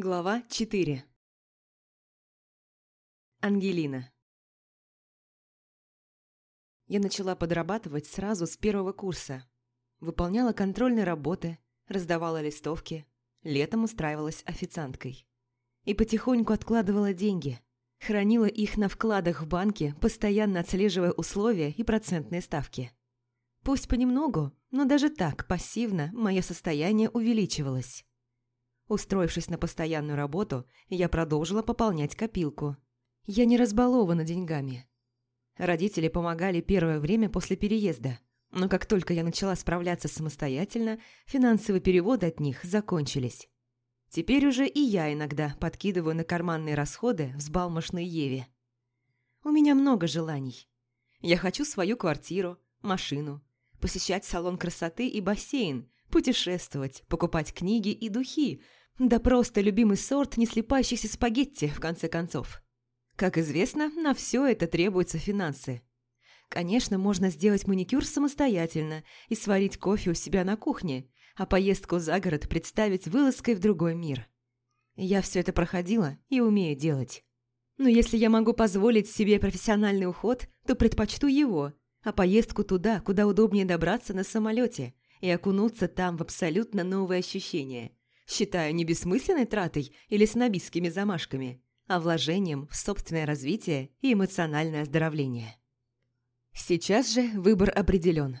Глава 4 Ангелина Я начала подрабатывать сразу с первого курса. Выполняла контрольные работы, раздавала листовки, летом устраивалась официанткой. И потихоньку откладывала деньги, хранила их на вкладах в банке, постоянно отслеживая условия и процентные ставки. Пусть понемногу, но даже так, пассивно, мое состояние увеличивалось. Устроившись на постоянную работу, я продолжила пополнять копилку. Я не разбалована деньгами. Родители помогали первое время после переезда, но как только я начала справляться самостоятельно, финансовые переводы от них закончились. Теперь уже и я иногда подкидываю на карманные расходы взбалмошной Еве. У меня много желаний. Я хочу свою квартиру, машину, посещать салон красоты и бассейн, путешествовать, покупать книги и духи, да просто любимый сорт неслепающихся спагетти, в конце концов. Как известно, на все это требуются финансы. Конечно, можно сделать маникюр самостоятельно и сварить кофе у себя на кухне, а поездку за город представить вылазкой в другой мир. Я все это проходила и умею делать. Но если я могу позволить себе профессиональный уход, то предпочту его, а поездку туда, куда удобнее добраться на самолете и окунуться там в абсолютно новые ощущения. Считаю не бессмысленной тратой или снобистскими замашками, а вложением в собственное развитие и эмоциональное оздоровление. Сейчас же выбор определен.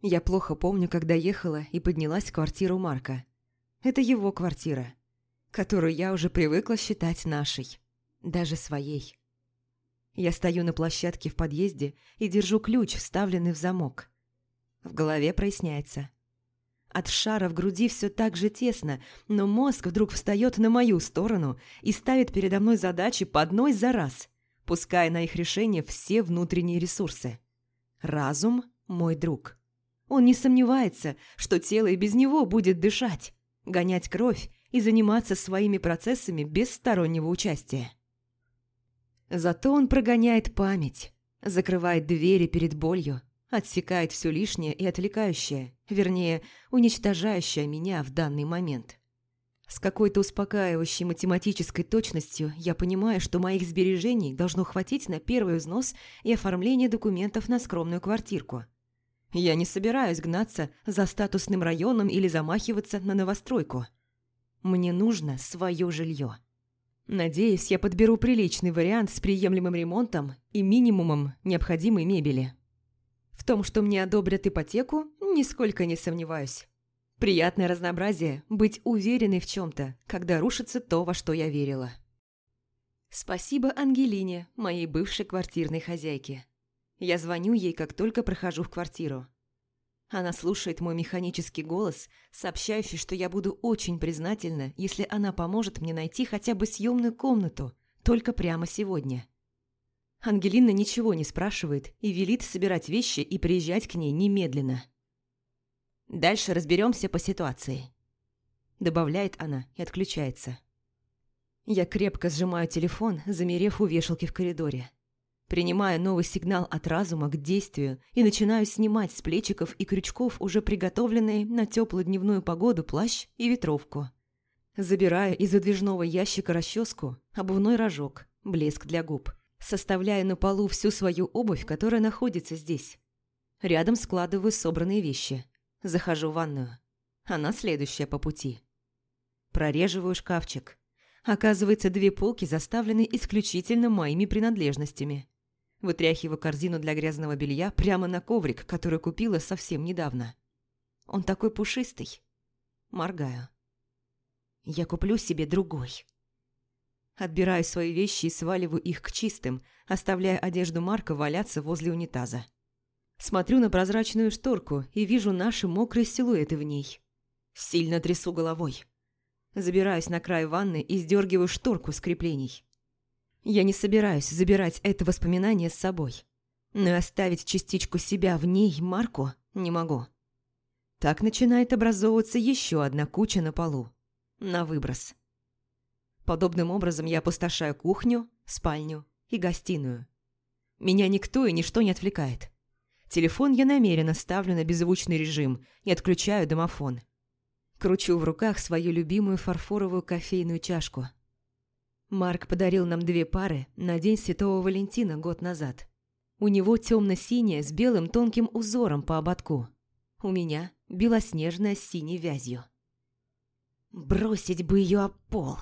Я плохо помню, когда ехала и поднялась в квартиру Марка. Это его квартира, которую я уже привыкла считать нашей, даже своей. Я стою на площадке в подъезде и держу ключ, вставленный в замок. В голове проясняется. От шара в груди все так же тесно, но мозг вдруг встает на мою сторону и ставит передо мной задачи по одной за раз, пуская на их решение все внутренние ресурсы. Разум – мой друг. Он не сомневается, что тело и без него будет дышать, гонять кровь и заниматься своими процессами без стороннего участия. Зато он прогоняет память, закрывает двери перед болью, отсекает все лишнее и отвлекающее, вернее, уничтожающее меня в данный момент. С какой-то успокаивающей математической точностью я понимаю, что моих сбережений должно хватить на первый взнос и оформление документов на скромную квартирку. Я не собираюсь гнаться за статусным районом или замахиваться на новостройку. Мне нужно свое жилье. Надеюсь, я подберу приличный вариант с приемлемым ремонтом и минимумом необходимой мебели. В том, что мне одобрят ипотеку, нисколько не сомневаюсь. Приятное разнообразие – быть уверенной в чем-то, когда рушится то, во что я верила. Спасибо Ангелине, моей бывшей квартирной хозяйке. Я звоню ей, как только прохожу в квартиру. Она слушает мой механический голос, сообщающий, что я буду очень признательна, если она поможет мне найти хотя бы съемную комнату, только прямо сегодня. Ангелина ничего не спрашивает и велит собирать вещи и приезжать к ней немедленно. Дальше разберемся по ситуации. Добавляет она и отключается. Я крепко сжимаю телефон, замерев у вешалки в коридоре принимая новый сигнал от разума к действию и начинаю снимать с плечиков и крючков уже приготовленные на теплую дневную погоду плащ и ветровку. Забираю из выдвижного ящика расческу, обувной рожок, блеск для губ. Составляю на полу всю свою обувь, которая находится здесь. Рядом складываю собранные вещи. Захожу в ванную. Она следующая по пути. Прореживаю шкафчик. Оказывается, две полки заставлены исключительно моими принадлежностями. Вытряхиваю корзину для грязного белья прямо на коврик, который купила совсем недавно. Он такой пушистый. Моргаю. Я куплю себе другой. Отбираю свои вещи и сваливаю их к чистым, оставляя одежду Марка валяться возле унитаза. Смотрю на прозрачную шторку и вижу наши мокрые силуэты в ней. Сильно трясу головой. Забираюсь на край ванны и сдергиваю шторку с креплений. Я не собираюсь забирать это воспоминание с собой. Но оставить частичку себя в ней, Марку, не могу. Так начинает образовываться еще одна куча на полу. На выброс. Подобным образом я опустошаю кухню, спальню и гостиную. Меня никто и ничто не отвлекает. Телефон я намеренно ставлю на беззвучный режим и отключаю домофон. Кручу в руках свою любимую фарфоровую кофейную чашку. Марк подарил нам две пары на День Святого Валентина год назад. У него темно-синяя с белым тонким узором по ободку. У меня белоснежная с синей вязью. Бросить бы ее об пол.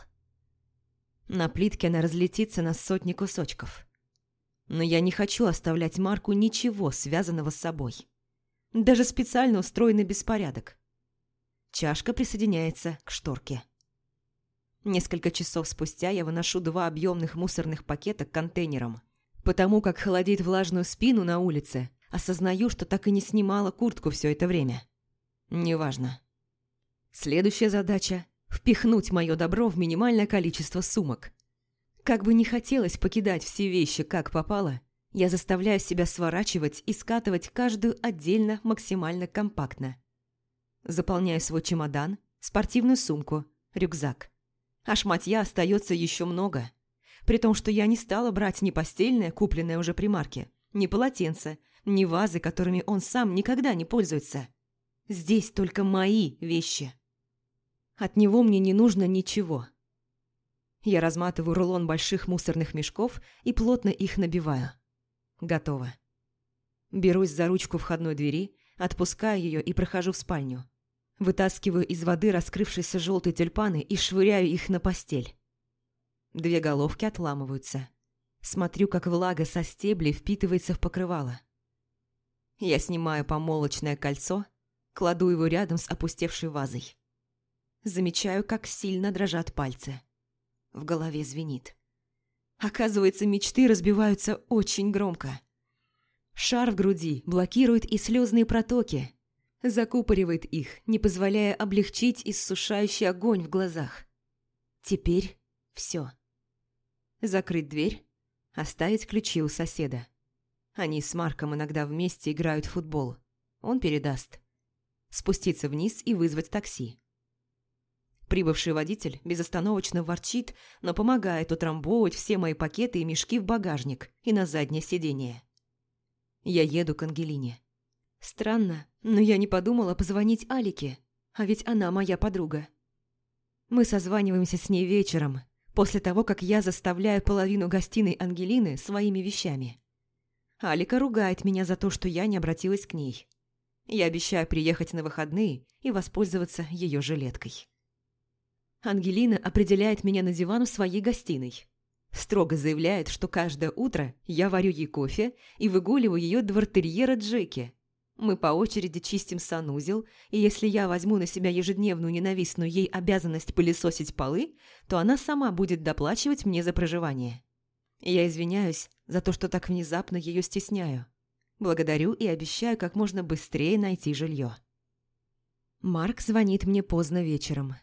На плитке она разлетится на сотни кусочков. Но я не хочу оставлять Марку ничего, связанного с собой. Даже специально устроенный беспорядок. Чашка присоединяется к шторке. Несколько часов спустя я выношу два объемных мусорных пакета к контейнерам. Потому как холодит влажную спину на улице, осознаю, что так и не снимала куртку все это время. Неважно. Следующая задача – впихнуть мое добро в минимальное количество сумок. Как бы не хотелось покидать все вещи, как попало, я заставляю себя сворачивать и скатывать каждую отдельно максимально компактно. Заполняю свой чемодан, спортивную сумку, рюкзак. А шматья остается еще много. При том, что я не стала брать ни постельное, купленное уже при марке, ни полотенце, ни вазы, которыми он сам никогда не пользуется. Здесь только мои вещи. От него мне не нужно ничего. Я разматываю рулон больших мусорных мешков и плотно их набиваю. Готово. Берусь за ручку входной двери, отпускаю ее и прохожу в спальню. Вытаскиваю из воды раскрывшиеся желтые тюльпаны и швыряю их на постель. Две головки отламываются. Смотрю, как влага со стеблей впитывается в покрывало. Я снимаю помолочное кольцо, кладу его рядом с опустевшей вазой. Замечаю, как сильно дрожат пальцы. В голове звенит. Оказывается, мечты разбиваются очень громко. Шар в груди блокирует и слезные протоки, закупоривает их, не позволяя облегчить иссушающий огонь в глазах. Теперь все. Закрыть дверь, оставить ключи у соседа. Они с Марком иногда вместе играют в футбол. Он передаст. Спуститься вниз и вызвать такси. Прибывший водитель безостановочно ворчит, но помогает утрамбовывать все мои пакеты и мешки в багажник и на заднее сиденье. Я еду к Ангелине. Странно, но я не подумала позвонить Алике, а ведь она моя подруга. Мы созваниваемся с ней вечером, после того, как я заставляю половину гостиной Ангелины своими вещами. Алика ругает меня за то, что я не обратилась к ней. Я обещаю приехать на выходные и воспользоваться ее жилеткой. Ангелина определяет меня на диван в своей гостиной. Строго заявляет, что каждое утро я варю ей кофе и выгуливаю ее двортерьера Джеки, мы по очереди чистим санузел, и если я возьму на себя ежедневную ненавистную ей обязанность пылесосить полы, то она сама будет доплачивать мне за проживание. Я извиняюсь за то, что так внезапно ее стесняю. Благодарю и обещаю как можно быстрее найти жилье. Марк звонит мне поздно вечером.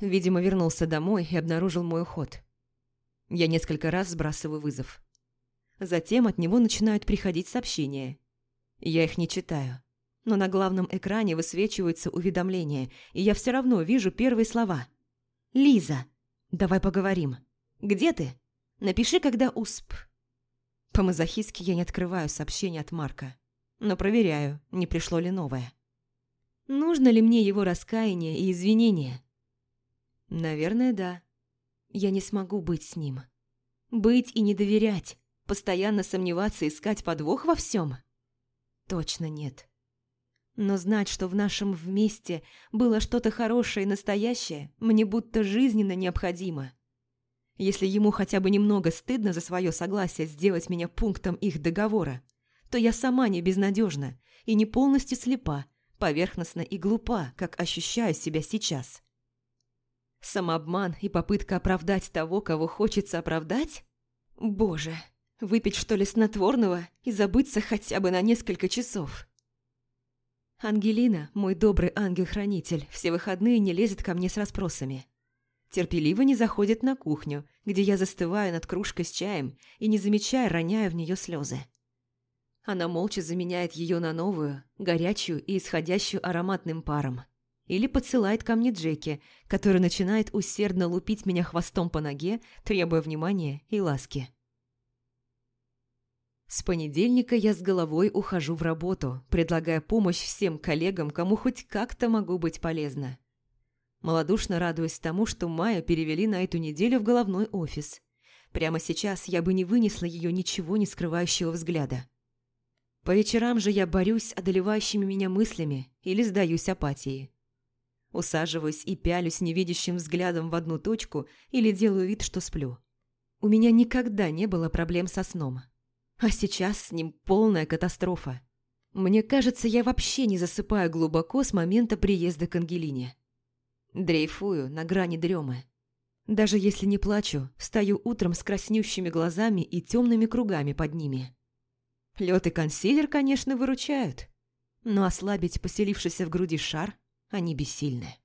Видимо, вернулся домой и обнаружил мой уход. Я несколько раз сбрасываю вызов. Затем от него начинают приходить сообщения – я их не читаю. Но на главном экране высвечиваются уведомления, и я все равно вижу первые слова. «Лиза, давай поговорим. Где ты? Напиши, когда усп...» По-мазохистски я не открываю сообщение от Марка, но проверяю, не пришло ли новое. Нужно ли мне его раскаяние и извинения? Наверное, да. Я не смогу быть с ним. Быть и не доверять, постоянно сомневаться, искать подвох во всем. Точно нет. Но знать, что в нашем вместе было что-то хорошее и настоящее, мне будто жизненно необходимо. Если ему хотя бы немного стыдно за свое согласие сделать меня пунктом их договора, то я сама не безнадежна и не полностью слепа, поверхностна и глупа, как ощущаю себя сейчас. Самообман и попытка оправдать того, кого хочется оправдать? Боже! Выпить, что ли, снотворного и забыться хотя бы на несколько часов. Ангелина, мой добрый ангел-хранитель, все выходные не лезет ко мне с расспросами. Терпеливо не заходит на кухню, где я застываю над кружкой с чаем и, не замечая, роняю в нее слезы. Она молча заменяет ее на новую, горячую и исходящую ароматным паром. Или подсылает ко мне Джеки, который начинает усердно лупить меня хвостом по ноге, требуя внимания и ласки. С понедельника я с головой ухожу в работу, предлагая помощь всем коллегам, кому хоть как-то могу быть полезна. Молодушно радуясь тому, что Майю перевели на эту неделю в головной офис. Прямо сейчас я бы не вынесла ее ничего не скрывающего взгляда. По вечерам же я борюсь одолевающими меня мыслями или сдаюсь апатии. Усаживаюсь и пялюсь невидящим взглядом в одну точку или делаю вид, что сплю. У меня никогда не было проблем со сном. А сейчас с ним полная катастрофа. Мне кажется, я вообще не засыпаю глубоко с момента приезда к Ангелине. Дрейфую на грани дремы. Даже если не плачу, встаю утром с краснющими глазами и темными кругами под ними. Лед и консилер, конечно, выручают, но ослабить поселившийся в груди шар они бессильны.